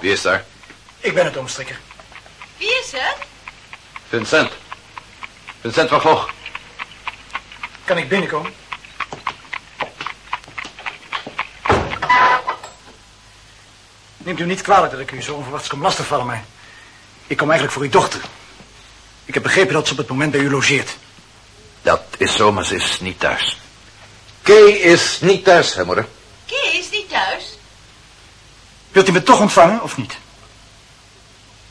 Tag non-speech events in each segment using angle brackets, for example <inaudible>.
Wie is daar? Ik ben het, omstrikker. Wie is het? Vincent. Vincent van Gogh. Kan ik binnenkomen? Neemt u niet kwalijk dat ik u zo onverwachts kom lastigvallen, maar... Ik kom eigenlijk voor uw dochter. Ik heb begrepen dat ze op het moment bij u logeert. Dat is zo, maar ze is niet thuis. Kay is niet thuis, hè, moeder? Kay is niet thuis. Wilt u me toch ontvangen, of niet?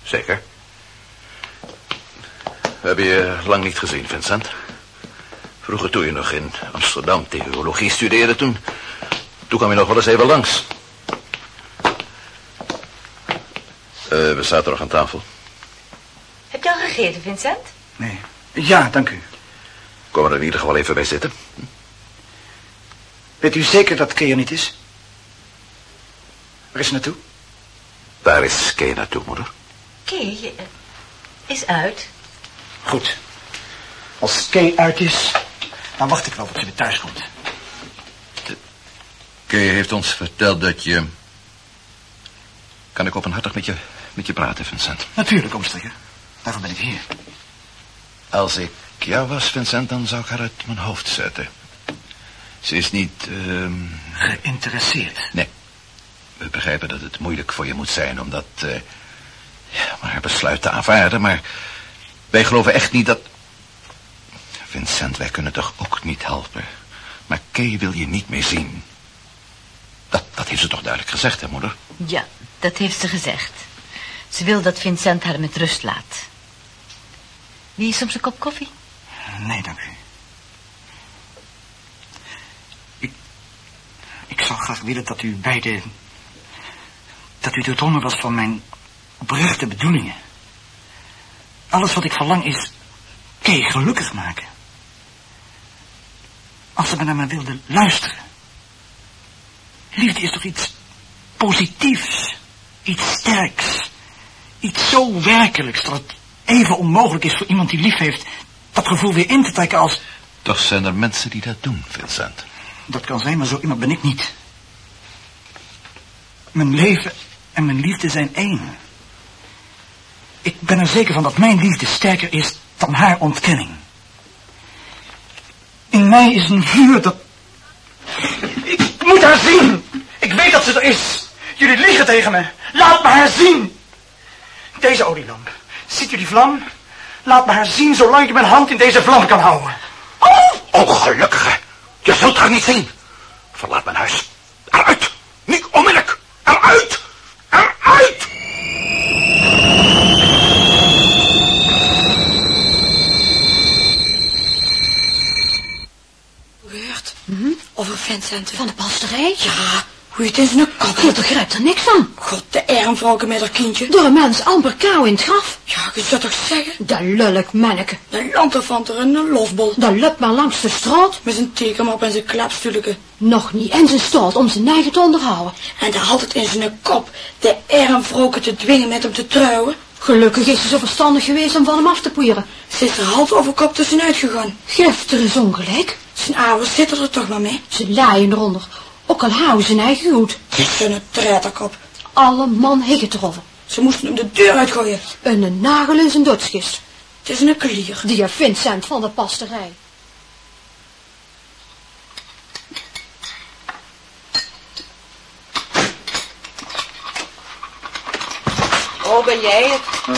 Zeker. We hebben je lang niet gezien, Vincent. Vroeger toen je nog in Amsterdam theologie studeerde, toen... Toen kwam je nog wel eens even langs. Eh, we zaten nog aan tafel. Heb je al gegeten, Vincent? Nee. Ja, dank u. Kom er in ieder geval even bij zitten. Weet u zeker dat Kay er niet is? Waar is ze naartoe? Waar is Kay naartoe, moeder? Kay is uit. Goed. Als Kay uit is, dan wacht ik wel tot ze weer thuis komt. Kay heeft ons verteld dat je... Kan ik openhartig met je, met je praten, Vincent? Natuurlijk, omstrikker. Daarvoor ben ik hier. Als ik jou was, Vincent, dan zou ik haar uit mijn hoofd zetten. Ze is niet... ehm, Geïnteresseerd. Nee. We begrijpen dat het moeilijk voor je moet zijn om dat... eh, ja, maar haar besluit te aanvaarden, maar... Wij geloven echt niet dat... Vincent, wij kunnen toch ook niet helpen. Maar Kay wil je niet meer zien. Dat, dat heeft ze toch duidelijk gezegd, hè, moeder? Ja, dat heeft ze gezegd. Ze wil dat Vincent haar met rust laat. Wie is soms een kop koffie? Nee, dank u. Ik, ik zou graag willen dat u beide... dat u doordrongen was van mijn oprechte bedoelingen. Alles wat ik verlang is Kay gelukkig maken. Als ze maar naar me wilde luisteren. Liefde is toch iets positiefs, iets sterks, iets zo werkelijks dat het even onmogelijk is voor iemand die lief heeft dat gevoel weer in te trekken als... Toch zijn er mensen die dat doen, Vincent. Dat kan zijn, maar zo iemand ben ik niet. Mijn leven en mijn liefde zijn één. Ik ben er zeker van dat mijn liefde sterker is dan haar ontkenning. In mij is een vuur dat... Ik moet haar zien. Ik weet dat ze er is. Jullie liegen tegen me. Laat me haar zien. Deze olielamp. Ziet u die vlam? Laat me haar zien zolang ik mijn hand in deze vlam kan houden. Oh, ongelukkige. Je zult haar niet zien. Verlaat mijn huis. Eruit. Niet onmiddellijk. Eruit. Gehoord? Mhm. Over Vincent. Van de pasterij? Ja, hoe het in zijn kop Je begrijpt er niks van. God, de armvrouwke met haar kindje. Door een mens amper kou in het graf. Ja, je zou toch zeggen? Dat lullig manneke. De lanterfanter en een losbol. Dat lukt maar langs de straat. Met zijn tekenmap en zijn klapstoelke. Nog niet in zijn staat om zijn eigen te onderhouden. En daar had het in zijn kop de armvrouwke te dwingen met hem te trouwen. Gelukkig is ze zo verstandig geweest om van hem af te poeieren. Ze is er hals over kop tussenuit gegaan. Geeft er eens ongelijk. Zijn ouders zitten er toch maar mee. Ze laaien eronder. Ook al houden ze zijn eigen goed. Zijn treiterkop. Alle man heeft het erover. Ze moesten hem de deur uitgooien. En een nagel in zijn dodskist. Het is een klier. Die Vincent van de pasterij. Jij het?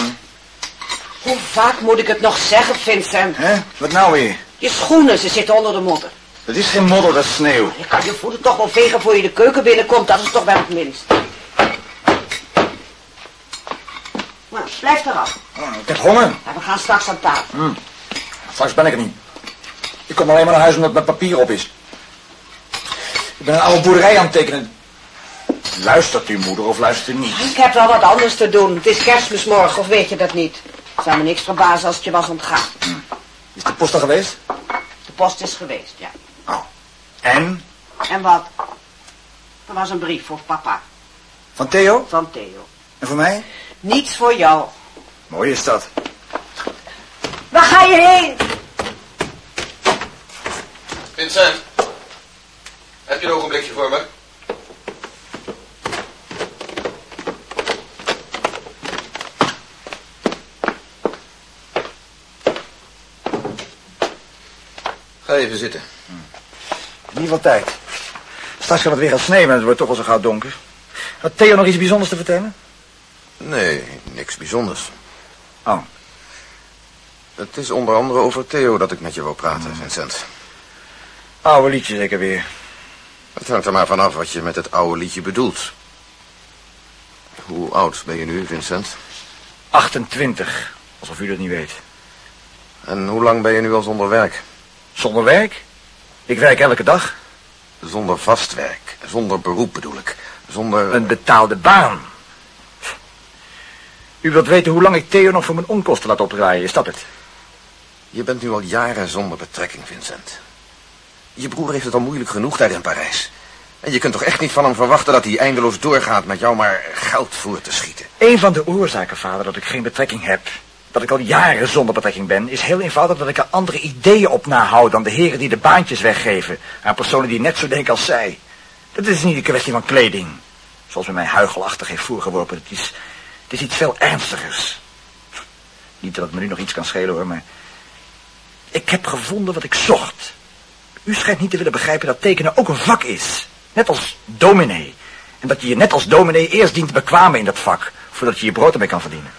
Hoe vaak moet ik het nog zeggen, Vincent? Hè? Wat nou weer? Je schoenen, ze zitten onder de modder. Het is geen modder, dat is sneeuw. Je kan je voeten toch wel vegen voor je de keuken binnenkomt. Dat is toch wel het minst. Nou, blijf eraf. Oh, ik heb honger. Ja, we gaan straks aan tafel. Straks ben ik er niet. Ik kom alleen maar naar huis omdat mijn papier op is. Ik ben een oude boerderij aan het tekenen. Luistert uw moeder of luistert u niet? Ik heb wel wat anders te doen. Het is kerstmismorgen, of weet je dat niet? Het zou me niks verbazen als het je was ontgaan. Is de post er geweest? De post is geweest, ja. Oh. En? En wat? Er was een brief voor papa, Van Theo? van Theo. En voor mij? Niets voor jou. Mooi is dat. Waar ga je heen? Vincent. Heb je een ogenblikje voor me? Even zitten. In ieder geval tijd. Straks kan het weer gaan sneeuwen en het wordt toch al zo gauw donker. Had Theo nog iets bijzonders te vertellen? Nee, niks bijzonders. Oh. Het is onder andere over Theo dat ik met je wil praten, Vincent. Oude liedje zeker weer. Het hangt er maar vanaf wat je met het oude liedje bedoelt. Hoe oud ben je nu, Vincent? 28. Alsof u dat niet weet. En hoe lang ben je nu al zonder werk? Zonder werk? Ik werk elke dag. Zonder vast werk. Zonder beroep bedoel ik. Zonder... Een betaalde baan. U wilt weten hoe lang ik Theo nog voor mijn onkosten laat opdraaien, is dat het? Je bent nu al jaren zonder betrekking, Vincent. Je broer heeft het al moeilijk genoeg daar in Parijs. En je kunt toch echt niet van hem verwachten dat hij eindeloos doorgaat met jou maar geld voor te schieten. Een van de oorzaken, vader, dat ik geen betrekking heb, dat ik al jaren zonder betrekking ben, is heel eenvoudig dat ik er andere ideeën op nahoud dan de heren die de baantjes weggeven aan personen die net zo denken als zij. Dat is niet een kwestie van kleding, zoals men mij huigelachtig heeft voorgeworpen. Het is, het is iets veel ernstigers. Niet dat het me nu nog iets kan schelen hoor, maar ik heb gevonden wat ik zocht. U schijnt niet te willen begrijpen dat tekenen ook een vak is. Net als dominee. En dat je je net als dominee eerst dient te bekwamen in dat vak, voordat je je brood ermee kan verdienen.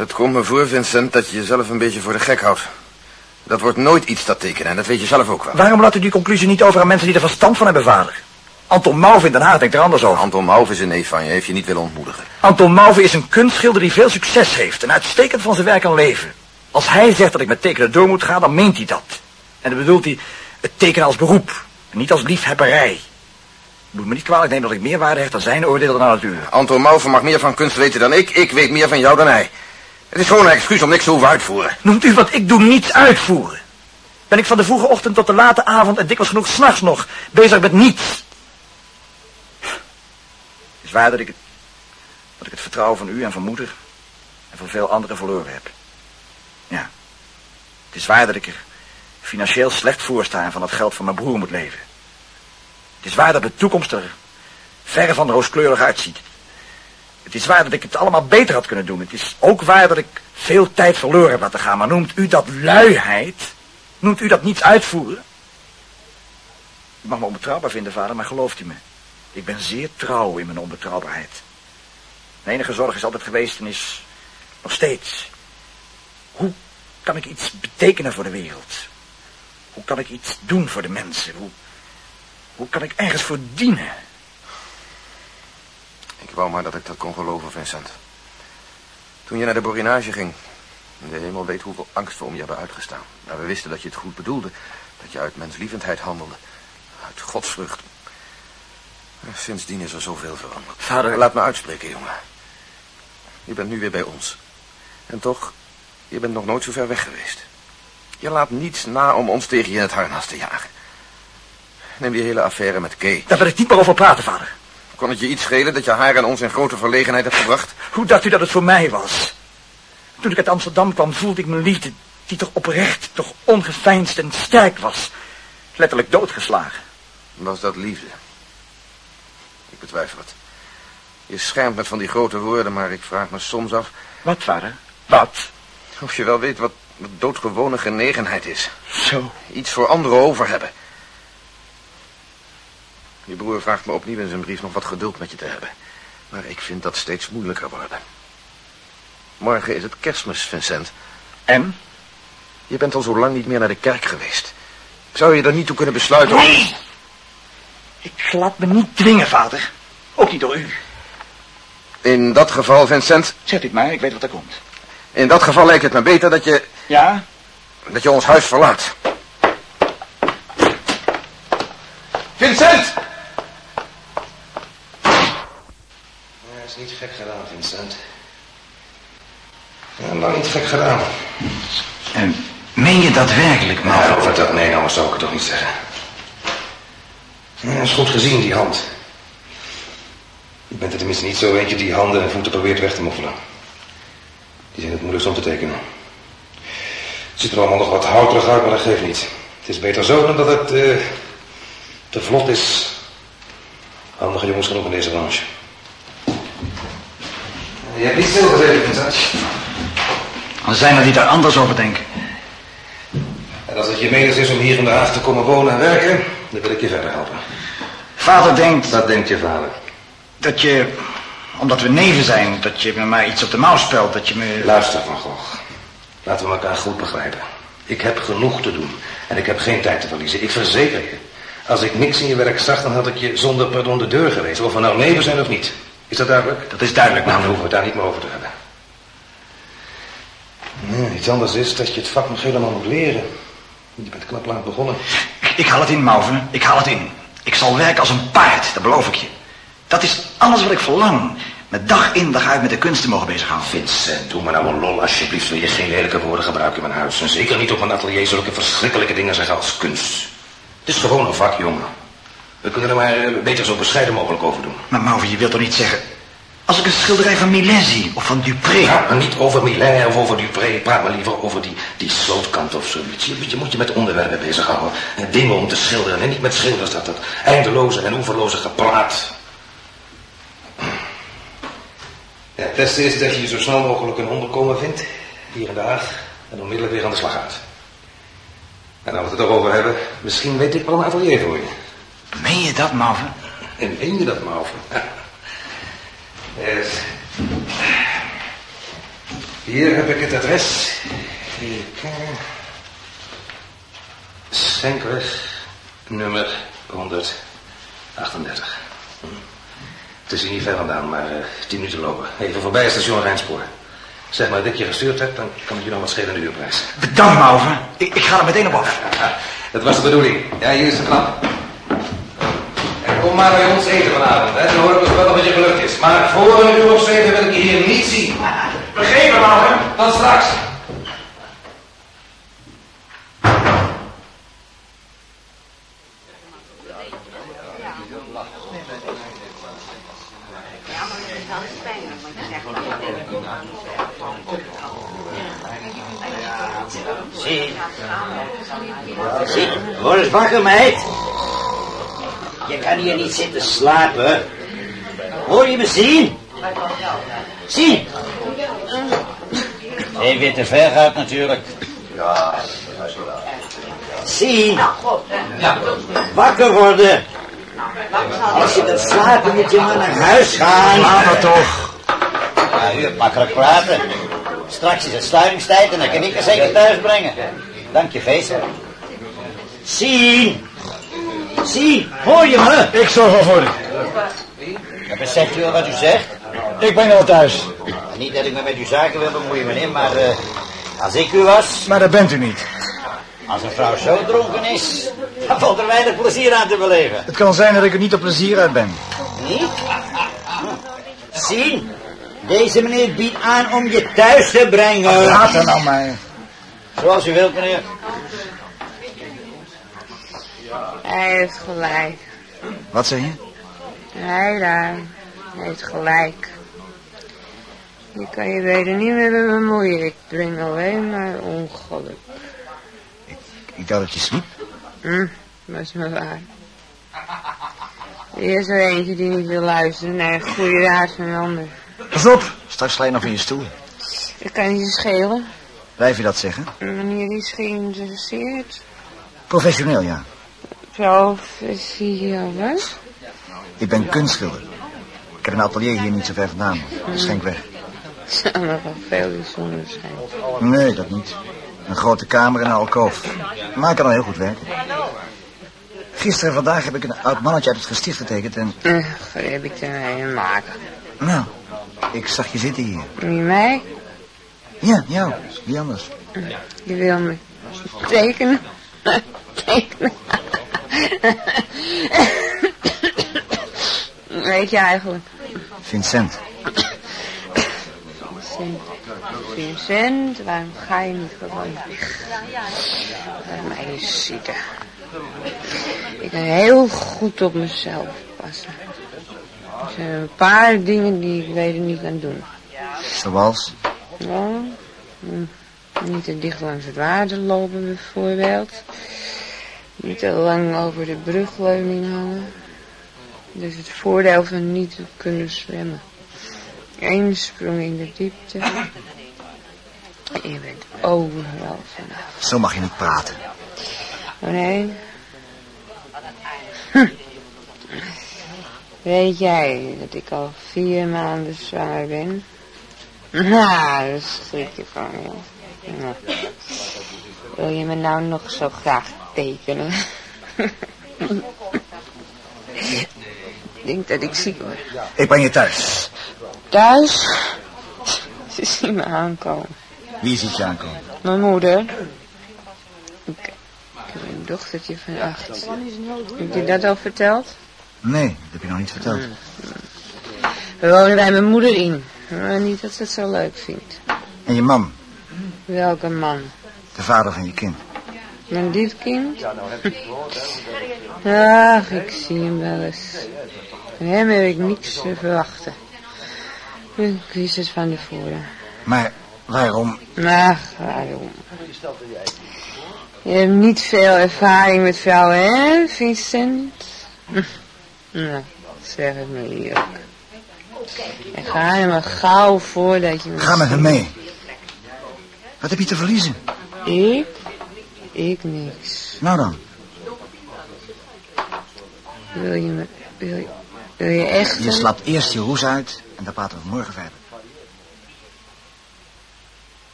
Het komt me voor, Vincent, dat je jezelf een beetje voor de gek houdt. Dat wordt nooit iets, dat tekenen, en dat weet je zelf ook wel. Waarom laat u die conclusie niet over aan mensen die er verstand van hebben, vader? Anton Mauve in Den Haag denkt er anders over. Anton Mauve is een neef van je, heeft je niet willen ontmoedigen. Anton Mauve is een kunstschilder die veel succes heeft en uitstekend van zijn werk kan leven. Als hij zegt dat ik met tekenen door moet gaan, dan meent hij dat. En dan bedoelt hij het tekenen als beroep, en niet als liefhebberij. Moet me niet kwalijk nemen dat ik meer waarde hecht aan zijn oordeel dan aan het uwe. Anton Mauve mag meer van kunst weten dan ik. Ik weet meer van jou dan hij. Het is gewoon een excuus om niks te hoeven uitvoeren. Noemt u wat ik doe niets uitvoeren? Ben ik van de vroege ochtend tot de late avond en dikwijls genoeg s'nachts nog bezig met niets? Het is waar dat ik het, dat ik het vertrouwen van u en van moeder en van veel anderen verloren heb. Ja, het is waar dat ik er financieel slecht voor sta en van het geld van mijn broer moet leven. Het is waar dat de toekomst er verre van rooskleurig uitziet. Het is waar dat ik het allemaal beter had kunnen doen. Het is ook waar dat ik veel tijd verloren heb laten gaan. Maar noemt u dat luiheid? Noemt u dat niets uitvoeren? U mag me onbetrouwbaar vinden, vader, maar gelooft u me. Ik ben zeer trouw in mijn onbetrouwbaarheid. Mijn enige zorg is altijd geweest en is nog steeds. Hoe kan ik iets betekenen voor de wereld? Hoe kan ik iets doen voor de mensen? Hoe, hoe kan ik ergens voor dienen? Ik wou maar dat ik dat kon geloven, Vincent. Toen je naar de borinage ging... De hemel weet hoeveel angst we om je hebben uitgestaan. Maar we wisten dat je het goed bedoelde. Dat je uit menslievendheid handelde. Uit godsvrucht. Sindsdien is er zoveel veranderd. Vader... Laat me uitspreken, jongen. Je bent nu weer bij ons. En toch, je bent nog nooit zo ver weg geweest. Je laat niets na om ons tegen je in het harnas te jagen. Neem die hele affaire met Kay. Daar wil ik niet meer over praten, vader. Kon het je iets schelen dat je haar en ons in grote verlegenheid hebt gebracht? Hoe dacht u dat het voor mij was? Toen ik uit Amsterdam kwam, voelde ik mijn liefde, die toch oprecht, toch ongeveinsd en sterk was, letterlijk doodgeslagen. Was dat liefde? Ik betwijfel het. Je schermt met van die grote woorden, maar ik vraag me soms af... Wat, vader? Wat? Of je wel weet wat, wat doodgewone genegenheid is. Zo. Iets voor anderen over hebben. Je broer vraagt me opnieuw in zijn brief nog wat geduld met je te hebben. Maar ik vind dat steeds moeilijker worden. Morgen is het kerstmis, Vincent. En? Je bent al zo lang niet meer naar de kerk geweest. Zou je er niet toe kunnen besluiten? om- Nee! Ik laat me niet dwingen, vader. Ook niet door u. In dat geval, Vincent, Zegt u het maar, ik weet wat er komt. in dat geval lijkt het me beter dat je, Ja? dat je ons huis verlaat. Vincent! Is niet gek gedaan, Vincent. Ja, lang niet gek gedaan. En meen je dat werkelijk, of het dat, nee, nou zou ik het toch niet zeggen. Ja, is goed gezien, die hand. Je bent er tenminste niet zo eentje die handen en voeten probeert weg te moffelen. Die zijn het moeilijkst om te tekenen. Het ziet er allemaal nog wat houterig uit, maar dat geeft niet. Het is beter zo dan dat het eh, te vlot is. Handige jongens genoeg in deze branche. Je hebt niet stilgezeten, Vincent. Dan zijn er die daar anders over denken. En als het je menens is om hier in de Haag te komen wonen en werken, dan wil ik je verder helpen. Vader denkt Wat denkt je vader? dat je, omdat we neven zijn, dat je me maar iets op de mouw spelt, dat je me... Luister, Van Gogh. Laten we elkaar goed begrijpen. Ik heb genoeg te doen. En ik heb geen tijd te verliezen. Ik verzeker je. Als ik niks in je werk zag, dan had ik je zonder pardon de deur gewezen. Of we nou neven zijn of niet. Is dat duidelijk? Dat is duidelijk, dan nou. hoeven we het daar niet meer over te hebben. Nee, iets anders is dat je het vak nog helemaal moet leren. Je bent knap laat begonnen. Ik haal het in, Mauve. Ik haal het in. Ik zal werken als een paard, dat beloof ik je. Dat is alles wat ik verlang. Met dag in, dag uit met de kunst te mogen bezighouden. Vincent, doe me nou een lol alsjeblieft. Wil je geen lelijke woorden gebruiken in mijn huis? En zeker niet op mijn atelier zulke verschrikkelijke dingen zeggen als kunst. Het is gewoon een vak, jongen. We kunnen er maar eh, beter zo bescheiden mogelijk over doen. Maar Mauve, je wilt toch niet zeggen... Als ik een schilderij van Millet zie, of van Dupré... Praat maar niet over Milan of over Dupré. Praat maar liever over die, die slootkant of zoiets. Je, je moet je met onderwerpen bezighouden. En dingen om te schilderen. En niet met schilders dat dat eindeloze en oeverloze gepraat. Ja, het beste is dat je zo snel mogelijk een onderkomen vindt. Hier in de Haag. En onmiddellijk weer aan de slag gaat. En als we het erover hebben, misschien weet ik wel een atelier voor je. Meen je dat, Mauve? En meen je dat, Mauve? Yes. <laughs> Hier heb ik het adres. Even Schenkweg, nummer 138. Hm. Het is hier niet ver vandaan, maar eh, tien minuten lopen. Even voorbij het station Rijnspoor. Zeg maar dat ik je gestuurd heb, dan kan het je nog wat schelen in de uurprijs. Bedankt, Mauve. Ik, ik ga er meteen op af. <laughs> Dat was de bedoeling. Ja, hier is de knap. Maar bij ons eten vanavond, hè. Dan hoor ik wel of het je gelukt is. Maar voor een uur of zeven wil ik je hier niet zien. Begrepen, Mauve. Tot straks. Zie. Zie, word eens wakker, meid. Je kan hier niet zitten slapen. Hoor je me zien? Zien. Even te ver gaat natuurlijk. Zien. Wakker worden. Als je wilt slapen moet je maar naar huis gaan. Laat maar toch. Ja, u hebt makkelijk praten. Straks is het sluitingstijd en dan kan ik er zeker thuis brengen. Dank je, Vezel. Zien! Zien, hoor je me? Ik zorg wel voor u. Ja, beseft u wel wat u zegt? Ik ben al thuis. Niet dat ik me met uw zaken wil bemoeien, meneer, maar eh, als ik u was, Maar dat bent u niet. als een vrouw zo dronken is, dan valt er weinig plezier aan te beleven. Het kan zijn dat ik er niet op plezier uit ben. Niet? Zien, deze meneer biedt aan om je thuis te brengen. Laat er nou maar. Zoals u wilt, meneer. Hij heeft gelijk. Wat zeg je? Hij daar heeft gelijk. Je kan je beter niet meer met bemoeien. Ik breng alleen maar ongeluk. Ik dacht dat je sliep. Hm, dat is maar waar. Er is er eentje die niet wil luisteren naar een goede raad van een ander. Pas op. Straks sla je nog in je stoel. Ik kan niet schelen. Blijf je dat zeggen? Wanneer is geïnteresseerd? Professioneel, ja. Professie, wat? Ik ben kunstschilder. Ik heb een atelier hier niet zo ver vandaan. Schenkweg. Zou nog wel veel bijzonder zijn. Nee, dat niet. Een grote kamer en een alkoof. Maar ik kan al heel goed werken. Gisteren en vandaag heb ik een oud mannetje uit het gesticht getekend en... Wat heb ik ermee te maken? Nou, ik zag je zitten hier. Wie mij? Ja, jou. Wie anders? Je wil me tekenen? <laughs> tekenen? Weet je eigenlijk? Vincent. Vincent, Vincent, waarom ga je niet gewoon weg? Laat mij eens zitten. Ik kan heel goed op mezelf passen. Er zijn een paar dingen die ik beter niet kan doen. Zoals? Ja, hm, niet te dicht langs het water lopen bijvoorbeeld. Niet te lang over de brugleuning hangen. Dus het voordeel van niet te kunnen zwemmen. Eén sprong in de diepte. En je bent overal vanaf. Zo mag je niet praten. Oh nee? Hm. Weet jij dat ik al vier maanden zwanger ben? Nou, dat schrik je van je. Nou, wil je me nou nog zo graag tekenen? ik denk dat ik ziek word. Ik ben je thuis. Thuis? Ze zien me aankomen. Wie ziet je aankomen? Mijn moeder. Ik, ik heb een dochtertje van acht. Heb je dat al verteld? Nee, dat heb je nog niet verteld. We wonen bij mijn moeder in. Maar niet dat ze het zo leuk vindt. En je man, Welke man? de vader van je kind. En dit kind? Ach, ik zie hem wel eens. Van hem heb ik niks te verwachten. Ik wist het van tevoren. Maar waarom? Ach, waarom? Je hebt niet veel ervaring met vrouwen, hè, Vincent? <laughs> Nou, zeg het me eerlijk. En ga er maar gauw voordat je me... Ga met hem mee. Wat heb je te verliezen? Ik? Ik niks. Nou dan. Wil je me... Wil je, wil je echt... Je slapt eerst je hoes uit en dan praten we morgen verder.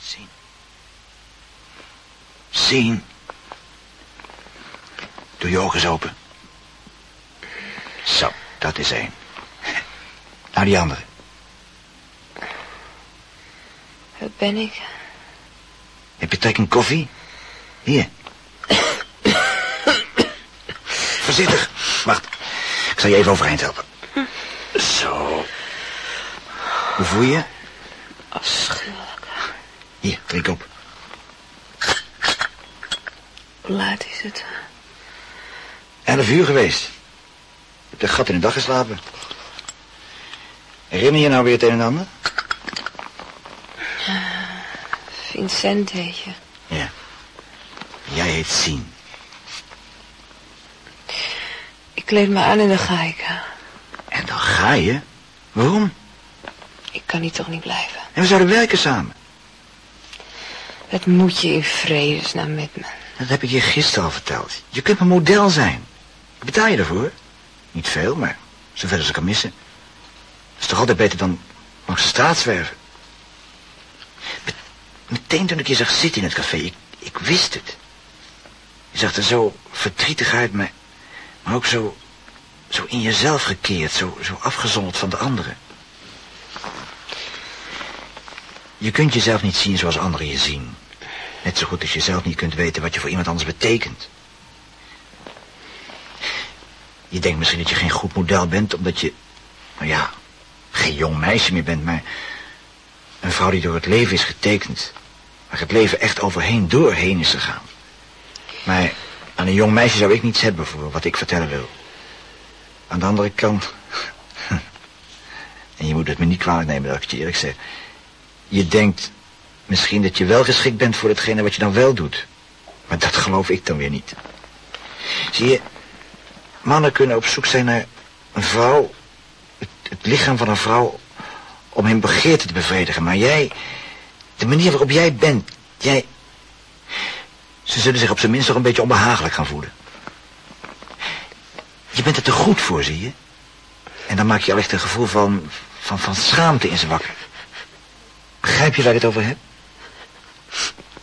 Zien. Zien. Doe je ogen eens open. Zo, dat is één. Nou, die andere. Wat ben ik? Heb je trek in koffie? Hier. Voorzichtig. Wacht. Ik zal je even overeind helpen. Zo. Hoe voel je? Afschuwelijk. Hier, drink op. Hoe laat is het? Elf uur geweest. Ik heb de gat in de dag geslapen. Herinner je nou weer het een en ander? Vincent heet je. Ja. Jij heet Sien. Ik kleed me aan en dan ga ik. En dan ga je? Waarom? Ik kan hier toch niet blijven. En we zouden werken samen. Dat moet je in vredesnaam met me. Dat heb ik je gisteren al verteld. Je kunt mijn model zijn. Ik betaal je ervoor. Niet veel, maar zover als ik kan missen. Dat is toch altijd beter dan langs de straat zwerven. Met- meteen toen ik je zag zitten in het café, ik, ik wist het. Je zag er zo verdrietig uit, maar, maar ook zo, zo in jezelf gekeerd, zo, zo afgezonderd van de anderen. Je kunt jezelf niet zien zoals anderen je zien. Net zo goed als je zelf niet kunt weten wat je voor iemand anders betekent. Je denkt misschien dat je geen goed model bent, omdat je, nou ja, geen jong meisje meer bent, maar een vrouw die door het leven is getekend. Waar het leven echt overheen doorheen is gegaan. Maar aan een jong meisje zou ik niets hebben voor wat ik vertellen wil. Aan de andere kant, <laughs> en je moet het me niet kwalijk nemen dat ik het je eerlijk zeg. Je denkt misschien dat je wel geschikt bent voor hetgene wat je dan wel doet. Maar dat geloof ik dan weer niet. Zie je, mannen kunnen op zoek zijn naar een vrouw, het, het lichaam van een vrouw, om hun begeerte te bevredigen. Maar jij, de manier waarop jij bent, jij... Ze zullen zich op zijn minst nog een beetje onbehagelijk gaan voelen. Je bent er te goed voor, zie je? En dan maak je allicht een gevoel van, van, van schaamte in ze wakker. Begrijp je waar ik het over heb?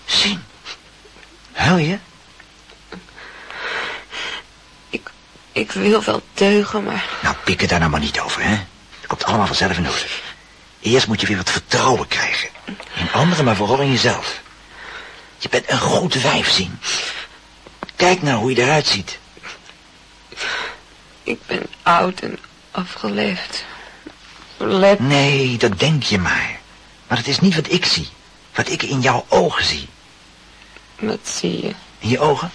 Zien. Huil je? Ik wil wel deugen, maar... Nou, pik het daar nou maar niet over, hè? Dat komt allemaal vanzelf in orde. Eerst moet je weer wat vertrouwen krijgen. In anderen, maar vooral in jezelf. Je bent een goed wijf, zien. Kijk nou hoe je eruit ziet. Ik ben oud en afgeleefd. Let. Nee, dat denk je maar. Maar het is niet wat ik zie. Wat ik in jouw ogen zie. Wat zie je? In je ogen?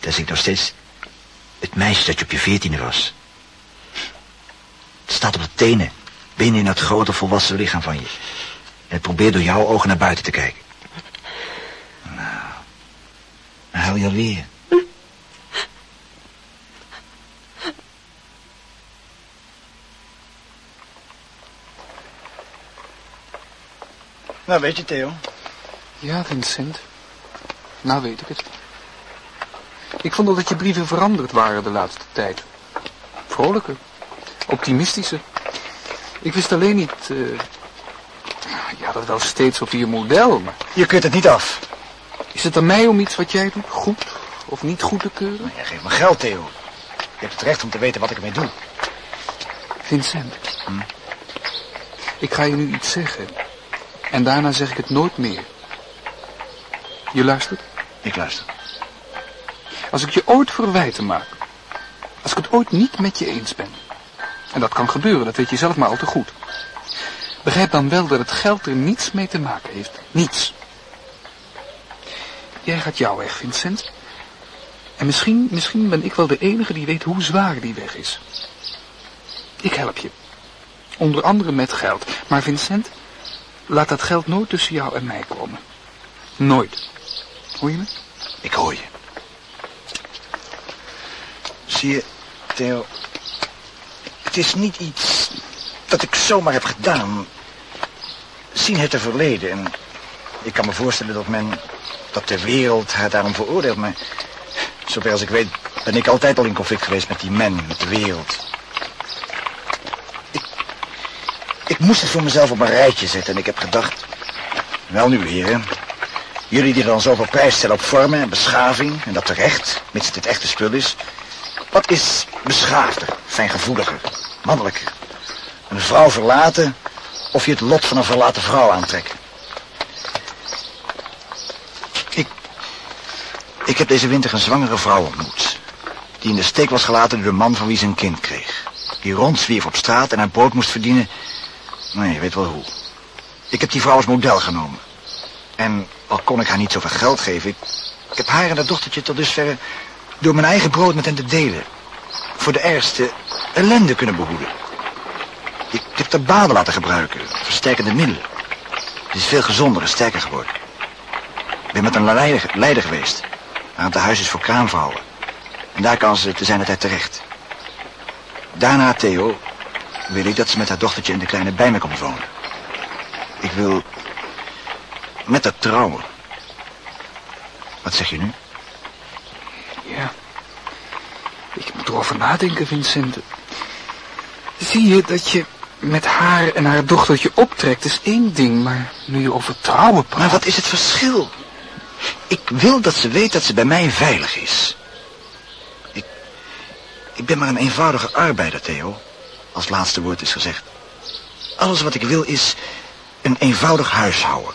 Daar zie ik nog steeds het meisje dat je op je veertiende was. Het staat op de tenen, binnen in dat grote volwassen lichaam van je. En het probeert door jouw ogen naar buiten te kijken. Nou, dan huil je alweer. Nou, weet je, Theo. Ja, Vincent. Nou weet ik het. Ik vond al dat je brieven veranderd waren de laatste tijd. Vrolijker. Optimistischer. Ik wist alleen niet... eh, ja, dat wel steeds op je model, maar... Je kunt het niet af. Is het aan mij om iets wat jij doet goed of niet goed te keuren? Jij geeft me geld, Theo. Je hebt het recht om te weten wat ik ermee doe. Vincent. Ik ga je nu iets zeggen. En daarna zeg ik het nooit meer. Je luistert? Ik luister. Als ik je ooit verwijten maak. Als ik het ooit niet met je eens ben. En dat kan gebeuren, dat weet je zelf maar al te goed. Begrijp dan wel dat het geld er niets mee te maken heeft. Niets. Jij gaat jouw weg, Vincent. En misschien, misschien ben ik wel de enige die weet hoe zwaar die weg is. Ik help je. Onder andere met geld. Maar Vincent, laat dat geld nooit tussen jou en mij komen. Nooit. Hoor je me? Ik hoor je. Zie je, Theo... Het is niet iets dat ik zomaar heb gedaan. Zien heeft een verleden en ik kan me voorstellen dat men... dat de wereld haar daarom veroordeelt, maar... zover als ik weet ben ik altijd al in conflict geweest met die men, met de wereld. Ik, ik moest het voor mezelf op een rijtje zetten en ik heb gedacht... Wel nu, heren, Jullie die dan zoveel prijs stellen op vormen en beschaving, en dat terecht, mits het het echte spul is. Wat is beschaafder, fijngevoeliger, mannelijker? Een vrouw verlaten of je het lot van een verlaten vrouw aantrekken? Ik, ik heb deze winter een zwangere vrouw ontmoet. Die in de steek was gelaten door de man van wie ze een kind kreeg. Die rondzwierf op straat en haar brood moest verdienen. Nee, je weet wel hoe. Ik heb die vrouw als model genomen. En al kon ik haar niet zoveel geld geven... Ik, ik heb haar en haar dochtertje tot dusverre... door mijn eigen brood met hen te delen... voor de ergste ellende kunnen behoeden. Ik heb de baden laten gebruiken, versterkende middelen. Het is veel gezonder en sterker geworden. Ik ben met een leider, geweest... waar het huis is voor kraamvrouwen. En daar kan ze te zijn tijd terecht. Daarna, Theo, wil ik dat ze met haar dochtertje en de kleine bij me komt wonen. Ik wil met dat trouwen. Wat zeg je nu? Ja. Ik moet erover nadenken, Vincent. Zie je dat je met haar en haar dochtertje optrekt, is één ding, maar nu je over trouwen praat... Maar wat is het verschil? Ik wil dat ze weet dat ze bij mij veilig is. Ik, ik ben maar een eenvoudige arbeider, Theo. Als laatste woord is gezegd. Alles wat ik wil is een eenvoudig huishouden.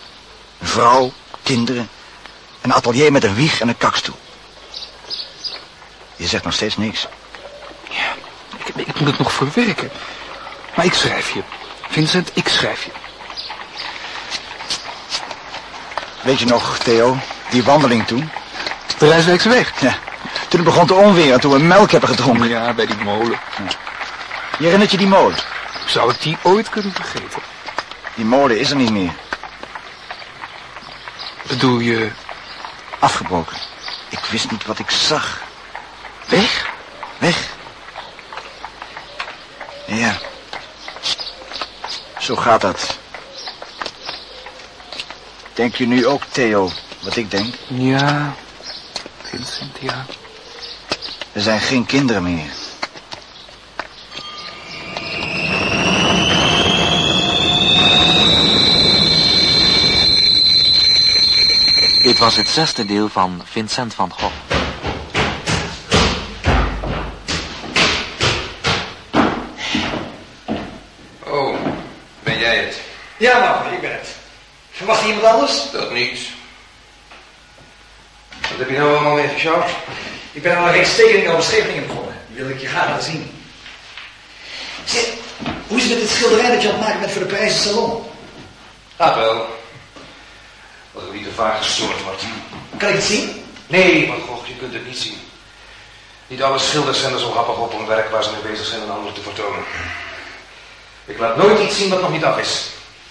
Een vrouw, kinderen, een atelier met een wieg en een kakstoel. Je zegt nog steeds niks. Ja, ik, ik moet het nog verwerken. Maar ik schrijf je. Vincent, ik schrijf je. Weet je nog, Theo, die wandeling toen? De Rijswijkse weg? Ja. Toen het begon te onweer en toen we melk hebben gedronken. Ja, bij die molen. Je herinnert je die molen? Zou ik die ooit kunnen vergeten? Die molen is er niet meer. Bedoel je... Afgebroken. Ik wist niet wat ik zag. Weg? Weg. Ja. Zo gaat dat. Denk je nu ook, Theo, wat ik denk? Ja, Vincent, ja. Er zijn geen kinderen meer. Dit was het zesde deel van Vincent van Gogh. Oh, ben jij het? Ja, nou, ik ben het. Verwacht je iemand anders? Dat niet. Wat heb je nou allemaal mee gesjouwd? Ik ben al een reeks tekeningen over Scheveningen begonnen. Die wil ik je graag laten zien. Zeg, hoe is het met dit schilderij dat je aan het maken bent voor de Parijse Salon? Ah, wel. Als het niet te vaak gestoord wordt. Kan ik het zien? Nee, maar Gogh, je kunt het niet zien. Niet alle schilders zijn er zo happig op een werk waar ze mee bezig zijn een ander te vertonen. Ik laat nooit iets zien wat nog niet af is.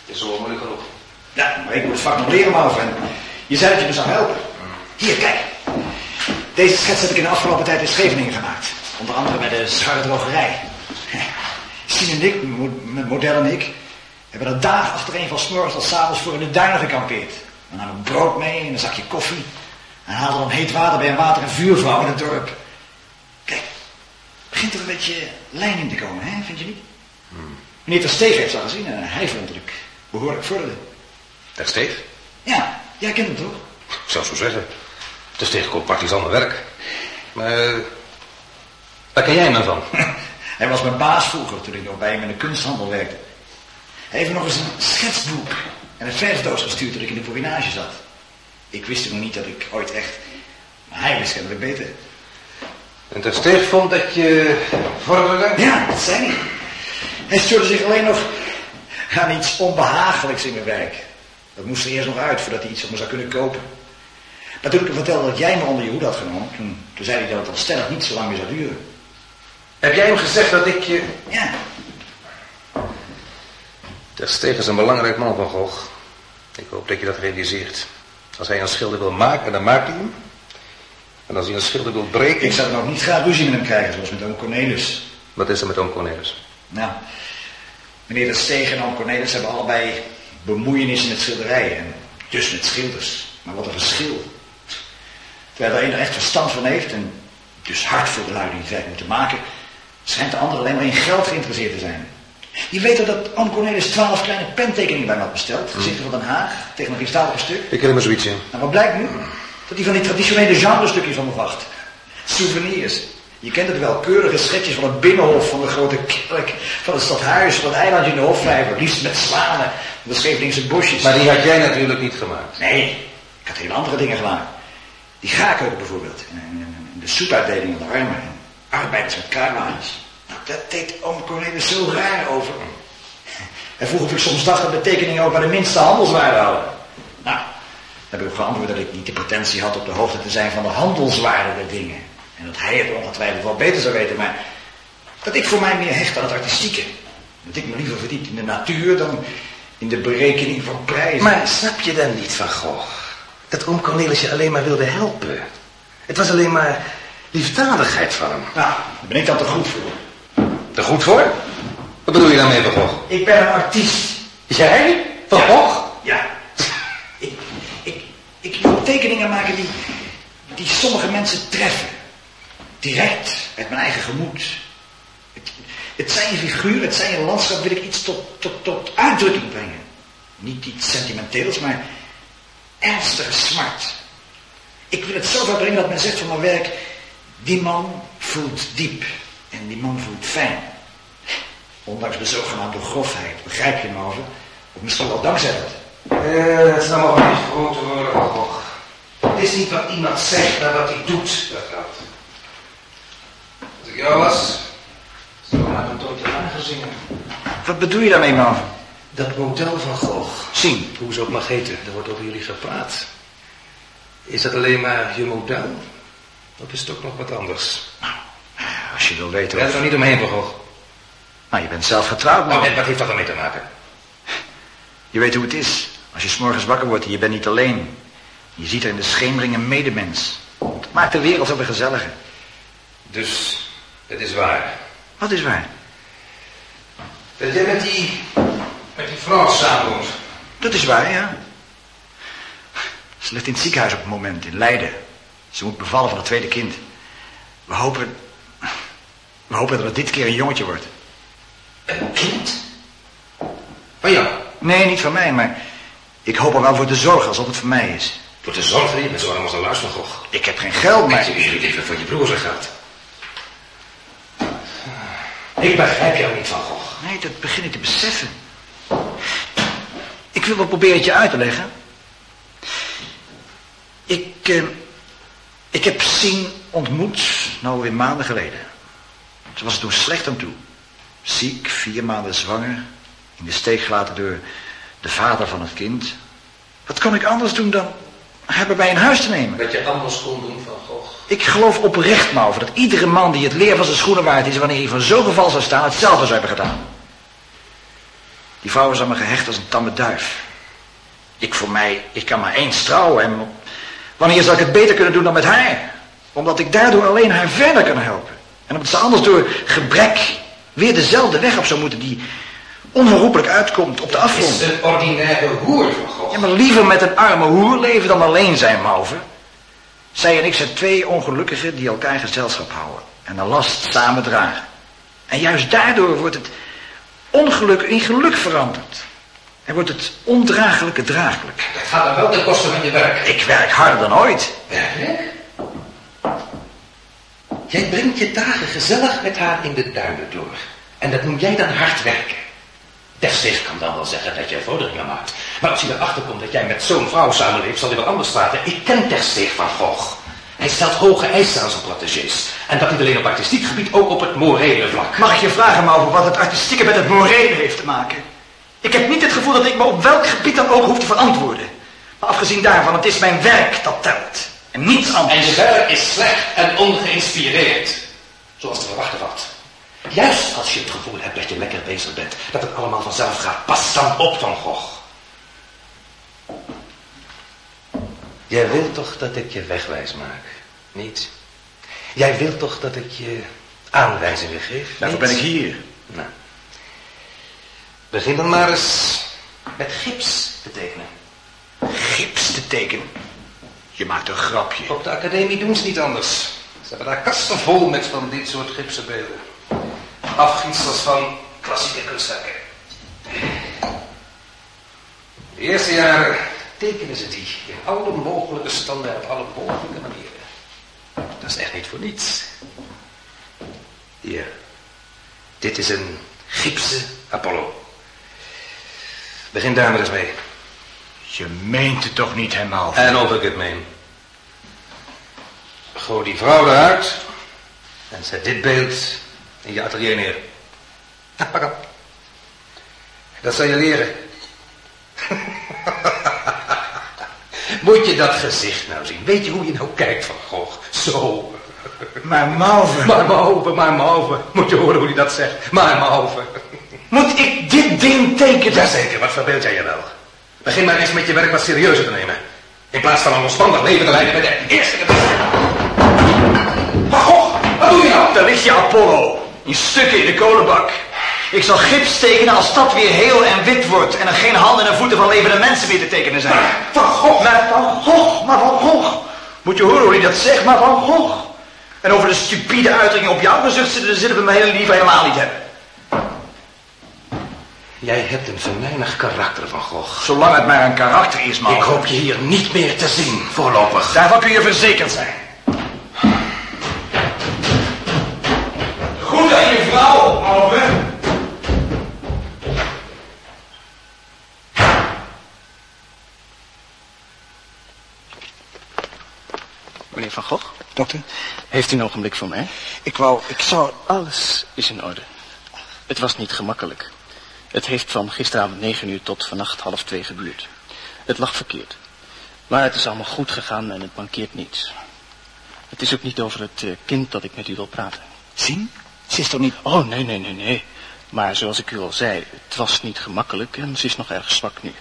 Het is zo moeilijk genoeg. Ja, maar ik moet het vak nog leren, Malvin. Je zei dat je me zou helpen. Hier, kijk. Deze schets heb ik in de afgelopen tijd in Scheveningen gemaakt. Onder andere bij de Zwarte Drogerij. <laughs> Sien en ik, mijn model en ik, hebben er dagen achtereen van 's morgens tot 's avonds voor in de duinen gekampeerd. Dan nam ik brood mee en een zakje koffie. En haalde dan heet water bij een water- en vuurvrouw in het dorp. Kijk, begint er een beetje lijn in te komen, hè? Vind je niet? Meneer Ter Steeg heeft het al gezien en hij vond dat ik behoorlijk vorderde. Ter Steeg? Ja, jij kent hem toch? Ik zou zo zeggen. Ter Steeg komt praktisch ander werk. Maar, eh, waar ken jij dan van? <laughs> Hij was mijn baas vroeger toen ik nog bij hem in de kunsthandel werkte. Hij heeft me nog eens een schetsboek en een verfdoos gestuurd toen ik in de borinage zat. Ik wist nog niet dat ik ooit echt... Maar hij wist kennelijk beter. En Ter Steeg vond dat je vorderde? Ja, dat zei hij. Hij stoorde zich alleen nog aan iets onbehagelijks in mijn werk. Dat moest er eerst nog uit voordat hij iets van me zou kunnen kopen. Maar toen ik hem vertelde dat jij me onder je hoed had genomen, toen, toen zei hij dat het al stellig niet zo lang meer zou duren. Heb jij hem gezegd dat ik je... Ja. Ter is een belangrijk man van Gogh. Ik hoop dat je dat realiseert. Als hij een schilder wil maken, dan maakt hij hem. En als hij een schilder wil breken... Ik zou nog niet graag ruzie met hem krijgen, zoals met oom Cornelis. Wat is er met oom Cornelis? Nou, meneer de Steeg en oom Cornelis hebben allebei bemoeienis met schilderijen. En dus met schilders. Maar wat een verschil. Terwijl de een er echt verstand van heeft en dus hard voor de lui die het werk moeten maken, schijnt de ander alleen maar in geld geïnteresseerd te zijn. Je weet toch dat oom Cornelis twaalf kleine pentekeningen bij me had besteld, gezichten van Den Haag, tegen een een stuk. Ik ken hem zoiets in. Nou, wat blijkt nu? Dat hij van die traditionele genrestukjes van me wacht. Souvenirs. Je kent het wel, keurige schetsjes van het binnenhof, van de grote kerk, van het stadhuis, van het eilandje in de Hofvijver, liefst met zwanen, van de Scheveningse bosjes. Maar die had jij natuurlijk niet gemaakt. Nee, ik had hele andere dingen gemaakt. Die gaarkeuken bijvoorbeeld, en, de soepuitdeling aan de armen, en arbeiders met kruiwagens. Nou, dat deed oom Cornelis zo raar over. Hij vroeg of ik soms dacht dat de tekeningen ook bij de minste handelswaarde hadden. Nou, heb ik geantwoord dat ik niet de pretentie had op de hoogte te zijn van de handelswaarde der dingen. En dat hij het ongetwijfeld wel beter zou weten, maar dat ik voor mij meer hecht aan het artistieke. Dat ik me liever verdiep in de natuur dan in de berekening van prijzen. Maar snap je dan niet van Gogh? Dat oom Cornelis je alleen maar wilde helpen. Het was alleen maar liefdadigheid van hem. Nou, daar ben ik dan te goed voor. Te goed voor? Wat bedoel je daarmee, Van Gogh? Ik ben een artiest. Jij? Van Ja. Gogh? Ja. Ik, ik, ik wil tekeningen maken die, die sommige mensen treffen. Direct, uit mijn eigen gemoed. Het, zijn je figuur, het zijn je landschap, wil ik iets tot, tot, tot uitdrukking brengen. Niet iets sentimenteels, maar ernstige smart. Ik wil het zo ver brengen dat men zegt van mijn werk, die man voelt diep en die man voelt fijn. Ondanks de zogenaamde grofheid, begrijp je me over? Of misschien wel dankzij dat. Eh, het is nou maar niet grote woorden. Het is niet wat iemand zegt, maar wat hij doet, dat geldt. Was, zou ik haar een toontje aangezingen. Wat bedoel je daarmee, man? Dat model van Gogh. Zien. Hoe ze ook mag heten, er wordt over jullie gepraat. Is dat alleen maar je model? Of is het ook nog wat anders? Als je wil weten of... er niet omheen, Gogh. Nou, je bent zelf getrouwd, man. Nou, en wat heeft dat ermee te maken? Je weet hoe het is. Als je s'morgens wakker wordt en je bent niet alleen. Je ziet er in de schemering een medemens. Het maakt de wereld zo gezelliger. Dus, het is waar. Wat is waar? Dat jij met die, met die vrouw samenwoont. Dat is waar, ja. Ze ligt in het ziekenhuis op het moment, in Leiden. Ze moet bevallen van het tweede kind. We hopen... We hopen dat het dit keer een jongetje wordt. Een kind? Van jou? Nee, niet van mij, maar... Ik hoop er wel voor te zorgen als het voor mij is. Voor te zorgen, je bent zo arm als een luis van Gogh. Ik heb geen geld, maar... Je weet even van je broer zijn geld. Ik begrijp jou niet van Gogh. Nee, dat begin ik te beseffen. Ik wil wel proberen het je uit te leggen. Ik, eh, ik heb Sien ontmoet, nou weer maanden geleden. Ze was toen slecht aan toe. Ziek, vier maanden zwanger. In de steek gelaten door de vader van het kind. Wat kon ik anders doen dan haar bij in huis te nemen? Dat je anders kon doen. Ik geloof oprecht, Mauver, dat iedere man die het leer van zijn schoenen waard is... wanneer hij voor zo'n geval zou staan, hetzelfde zou hebben gedaan. Die vrouw is aan me gehecht als een tamme duif. Ik voor mij, ik kan maar eens trouwen en... Wanneer zou ik het beter kunnen doen dan met haar? Omdat ik daardoor alleen haar verder kan helpen. En omdat ze anders door gebrek weer dezelfde weg op zou moeten... die onherroepelijk uitkomt op de is afgrond. een ordinaire hoer van Gogh. Ja, maar liever met een arme hoer leven dan alleen zijn, Mauve. Zij en ik zijn twee ongelukkigen die elkaar gezelschap houden. En een last samen dragen. En juist daardoor wordt het ongeluk in geluk veranderd. En wordt het ondraaglijke draaglijk. Het gaat dan wel ten koste van je werk. Ik werk harder dan ooit. Werkelijk? Jij brengt je dagen gezellig met haar in de duinen door. En dat noem jij dan hard werken. Tersteeg kan dan wel zeggen dat jij vorderingen maakt. Maar als hij erachter komt dat jij met zo'n vrouw samenleeft, zal hij wel anders praten. Ik ken Tersteeg van Gogh. Hij stelt hoge eisen aan zijn protégés. En dat niet alleen op artistiek gebied, ook op het morele vlak. Mag ik je vragen, Mauve, wat het artistieke met het morele heeft te maken? Ik heb niet het gevoel dat ik me op welk gebied dan ook hoef te verantwoorden. Maar afgezien daarvan, het is mijn werk dat telt. En niets anders. En je werk is slecht en ongeïnspireerd. Zoals te verwachten valt. Juist als je het gevoel hebt dat je lekker bezig bent, dat het allemaal vanzelf gaat, pas dan op van Gogh. Jij wilt toch dat ik je wegwijs maak, niet? Jij wilt toch dat ik je aanwijzingen geef? Daarvoor ben ik hier. Nou. Begin dan maar eens met gips te tekenen. Gips te tekenen? Je maakt een grapje. Op de academie doen ze niet anders. Ze hebben daar kasten vol met van dit soort gipsen beelden. Afgietsels van klassieke kunstwerken. De eerste jaren tekenen ze die in alle mogelijke standen en op alle mogelijke manieren. Dat is echt niet voor niets. Hier. Dit is een gipsen Apollo. Begin daar maar eens mee. Je meent het toch niet, Mauve? En of ik het meen. Gooi die vrouw eruit en zet dit beeld in je atelier neer. Pak op. Dat zal je leren. Moet je dat gezicht nou zien? Weet je hoe je nou kijkt van Gogh? Zo. Maar Mauve... Maar Mauve, maar Mauve. Moet je horen hoe hij dat zegt. Maar Mauve. Moet ik dit ding tekenen? Jazeker, wat verbeeld jij je wel? Begin maar eens met je werk wat serieuzer te nemen. In plaats van een ontspannig leven te leiden bij de eerste. Maar Gogh, wat doe je nou? Daar ligt je Apollo. In stukken in de kolenbak. Ik zal gips tekenen als dat weer heel en wit wordt... en er geen handen en voeten van levende mensen meer te tekenen zijn. Van Gogh. Maar Van Gogh, maar Van Gogh. Moet je horen hoe hij dat zegt, maar Van Gogh. En over de stupide uitdrukking op jouw gezicht zitten, zitten we me heel liever helemaal niet hebben. Jij hebt een venijnig karakter van Gogh. Zolang het maar een karakter is, man. Ik hoop je hier niet meer te zien, voorlopig. Daarvan kun je verzekerd zijn. Goed aan je vrouw, Mauve. Meneer Van Gogh, Dokter? heeft u een ogenblik voor mij? Ik wou, ik zou... Alles is in orde. Het was niet gemakkelijk. Het heeft van gisteravond negen uur tot vannacht half twee geduurd. Het lag verkeerd. Maar het is allemaal goed gegaan en het mankeert niets. Het is ook niet over het eh, kind dat ik met u wil praten. Zien? Ze is toch niet... Oh, nee, nee, nee, nee. Maar zoals ik u al zei, het was niet gemakkelijk en ze is nog erg zwak nu.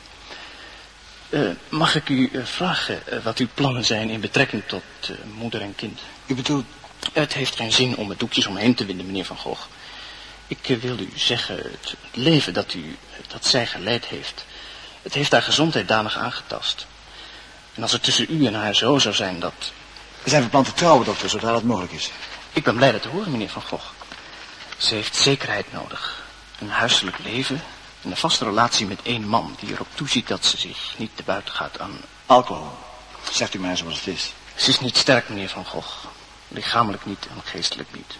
Eh, mag ik u eh, vragen eh, wat uw plannen zijn in betrekking tot moeder en kind? U bedoelt... Het heeft geen zin om er doekjes omheen te winden, meneer Van Gogh. Ik wilde u zeggen, het, het leven dat, u, dat zij geleid heeft, het heeft haar gezondheid danig aangetast. En als het tussen u en haar zo zou zijn dat... We zijn van plan te trouwen, dokter, zodra dat mogelijk is. Ik ben blij dat te horen, meneer Van Gogh. Ze heeft zekerheid nodig. Een huiselijk leven en een vaste relatie met één man... die erop toeziet dat ze zich niet te buiten gaat aan... Alcohol. Zegt u mij zoals het is. Ze is niet sterk, meneer Van Gogh. Lichamelijk niet en geestelijk niet.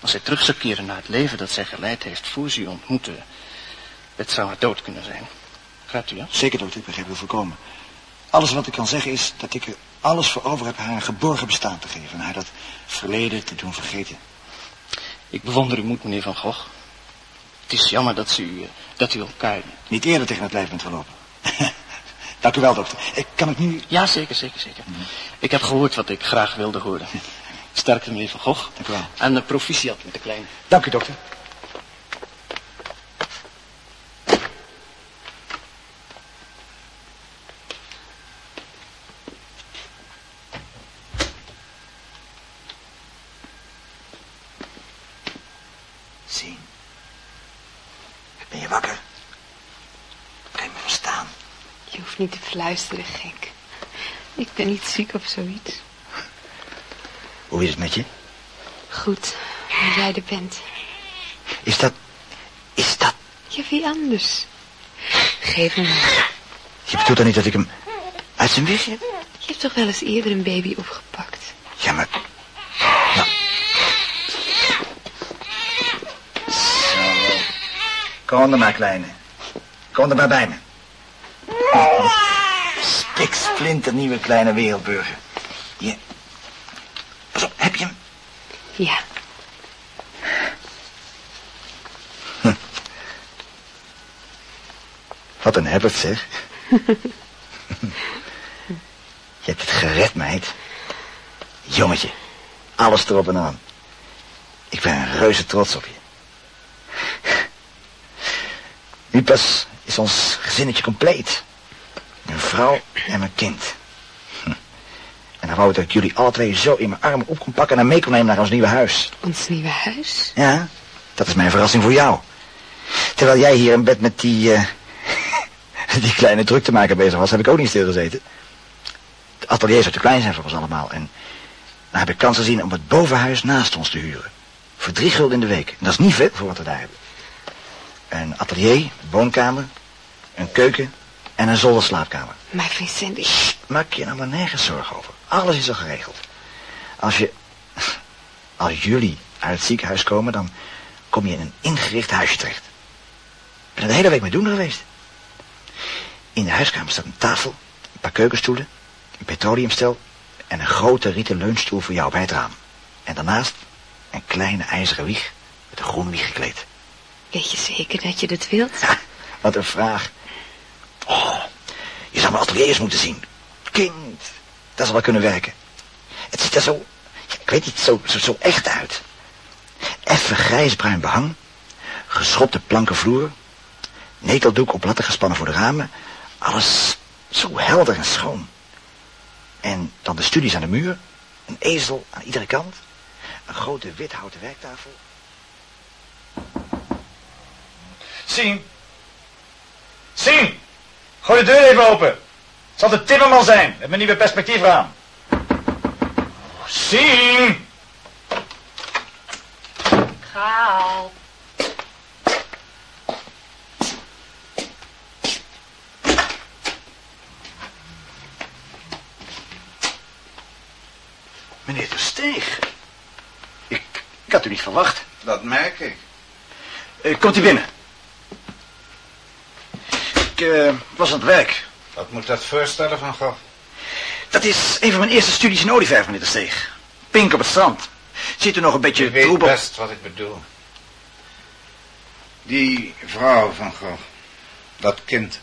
Als zij terug zou keren naar het leven dat zij geleid heeft voor ze u ontmoette... het zou haar dood kunnen zijn. Begrijpt u, ja? Zeker, dokter, ik begrijp u volkomen. Alles wat ik kan zeggen is dat ik er alles voor over heb haar een geborgen bestaan te geven... en haar dat verleden te doen vergeten. Ik bewonder uw moed, meneer Van Gogh. Het is jammer dat, ze u, eh, dat u elkaar... Niet eerder tegen het lijf bent gelopen. <laughs> Dank u wel, dokter. Ik kan het nu... Ja, zeker, zeker, zeker. Ik heb gehoord wat ik graag wilde horen. <laughs> Sterkte, meneer Van Gogh. Dank u wel. En de proficiat met de kleine. Dank u, dokter. Zien. Ben je wakker? Kan je me verstaan? Je hoeft niet te fluisteren, gek. Ik ben niet ziek of zoiets. Hoe is het met je? Goed, waar jij er bent. Is dat... Is dat... Ja, wie anders? Geef hem maar. Je bedoelt dan niet dat ik hem uit zijn wieg heb? Je hebt toch wel eens eerder een baby opgepakt? Ja, maar... Nou. Zo. Kom dan maar, kleine. Kom dan maar bij me. Spiksplinter nieuwe kleine wereldburger. Je... Pas op, heb je hem? Ja. Wat een hebbert, zeg. Je hebt het gered, meid. Jongetje, alles erop en aan. Ik ben reuze trots op je. Nu pas is ons gezinnetje compleet. Mijn vrouw en mijn kind. Hm. En dan wou ik dat ik jullie alle twee zo in mijn armen op kon pakken en mee kon nemen naar ons nieuwe huis. Ons nieuwe huis? Ja, dat is mijn verrassing voor jou. Terwijl jij hier in bed met die, eh, <laughs> die kleine druktemaker bezig was, heb ik ook niet stilgezeten. Het atelier zou te klein zijn voor ons allemaal. En dan heb ik kans gezien om het bovenhuis naast ons te huren. Voor drie gulden in de week. En dat is niet veel voor wat we daar hebben. Een atelier, een woonkamer, een keuken en een zolderslaapkamer. Maar Vincent. Maak je nou maar nergens zorgen over. Alles is al geregeld. Als je... <laughs> Als jullie uit het ziekenhuis komen, dan kom je in een ingericht huisje terecht. Ik ben er de hele week mee doen geweest. In de huiskamer staat een tafel, een paar keukenstoelen, een petroleumstel en een grote rieten leunstoel voor jou bij het raam. En daarnaast een kleine ijzeren wieg met een groen wieg gekleed. Weet je zeker dat je dat wilt? <laughs> Wat een vraag. Zou mijn atelier eens moeten zien. Kind, dat zal wel kunnen werken. Het ziet er zo, ik weet niet, zo, zo, zo echt uit. Effen grijsbruin behang, geschopte planken vloer, neteldoek op latten gespannen voor de ramen. Alles zo helder en schoon. En dan de studies aan de muur, een ezel aan iedere kant, een grote withouten werktafel. Sien. Sien. Gooi de deur even open. Het zal de timmerman zijn met mijn nieuwe perspectiefraam. Sien. Ga al. Meneer de Steeg. Ik, ik had u niet verwacht. Dat merk ik. Eh, komt u binnen. Ik eh, was aan het werk. Wat moet dat voorstellen van Gogh? Dat is een van mijn eerste studies in olieverf, meneer de Steeg. Pink op het strand. Ziet u nog een beetje Je weet troebel? best wat ik bedoel. Die vrouw van Gogh. Dat kind.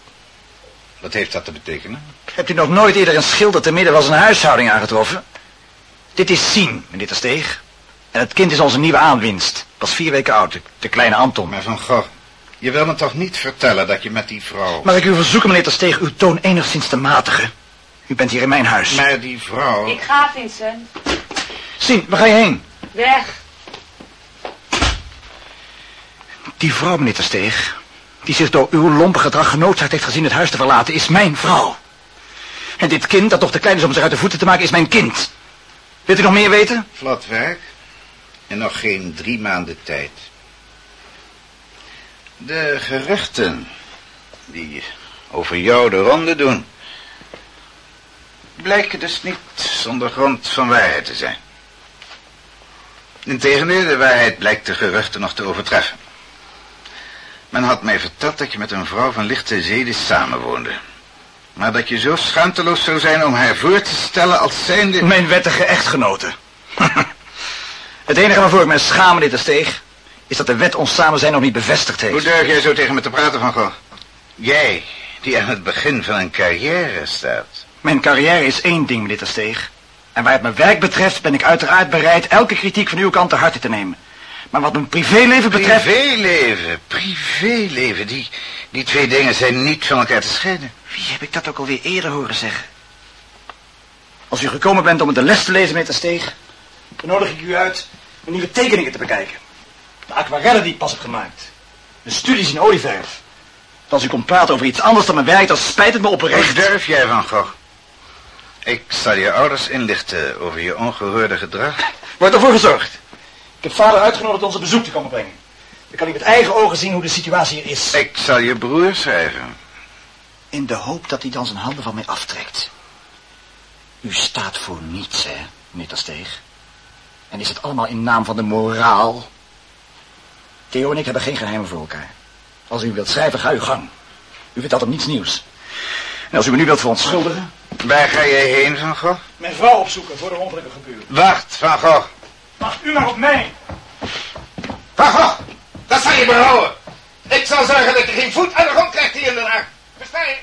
Wat heeft dat te betekenen? Hebt u nog nooit eerder een schilder te midden van zijn huishouding aangetroffen? Dit is Sien, meneer de Steeg. En het kind is onze nieuwe aanwinst. Pas vier weken oud, de, de kleine Anton. Maar van Gogh, je wil me toch niet vertellen dat je met die vrouw... Mag ik u verzoeken, meneer de Steeg, uw toon enigszins te matigen? U bent hier in mijn huis. Maar die vrouw... Ik ga, Vincent. Sien, waar ga je heen? Weg. Die vrouw, meneer de Steeg, die zich door uw lompe gedrag genoodzaakt heeft gezien het huis te verlaten, is mijn vrouw. En dit kind, dat toch te klein is om zich uit de voeten te maken, is mijn kind. Wilt u nog meer weten? Vlot werk. En nog geen drie maanden tijd. De geruchten die over jou de ronde doen... blijken dus niet zonder grond van waarheid te zijn. Integendeel, de waarheid blijkt de geruchten nog te overtreffen. Men had mij verteld dat je met een vrouw van lichte zeden samenwoonde. Maar dat je zo schaamteloos zou zijn om haar voor te stellen als zijnde... Mijn wettige echtgenote. <laughs> het enige waarvoor ik me schaam, meneer de Steeg, is dat de wet ons samen zijn nog niet bevestigd heeft. Hoe durf jij zo tegen me te praten, Van Gogh? Jij, die aan het begin van een carrière staat. Mijn carrière is één ding, meneer de Steeg. En waar het mijn werk betreft ben ik uiteraard bereid elke kritiek van uw kant ter harte te nemen. Maar wat mijn privéleven betreft... Privéleven, privéleven, die, die twee dingen zijn niet van elkaar te scheiden. Wie heb ik dat ook alweer eerder horen zeggen? Als u gekomen bent om het de les te lezen, meneer de Steeg... dan nodig ik u uit mijn nieuwe tekeningen te bekijken. De aquarellen die ik pas heb gemaakt. De studies in olieverf. Als u komt praten over iets anders dan mijn werk, dan spijt het me oprecht. Hoe durf jij, Van Gogh? Ik zal je ouders inlichten over je ongehoorde gedrag. Wordt ervoor gezorgd. Ik heb vader uitgenodigd ons een bezoek te komen brengen. Dan kan hij met eigen ogen zien hoe de situatie hier is. Ik zal je broer schrijven. In de hoop dat hij dan zijn handen van mij aftrekt. U staat voor niets, hè, meneer Tersteeg. En is het allemaal in naam van de moraal? Theo en ik hebben geen geheimen voor elkaar. Als u wilt schrijven, ga uw gang. U vertelt hem niets nieuws. En als u me nu wilt verontschuldigen... Waar ga je heen, Van Gogh? Mijn vrouw opzoeken voor de ongelukken gebeurt. Wacht, Van Gogh. Wacht u maar op mij. Van Gogh, dat zal je behouden. Ik zal zorgen dat je geen voet aan de grond krijgt hier in Den Haag. Versta je?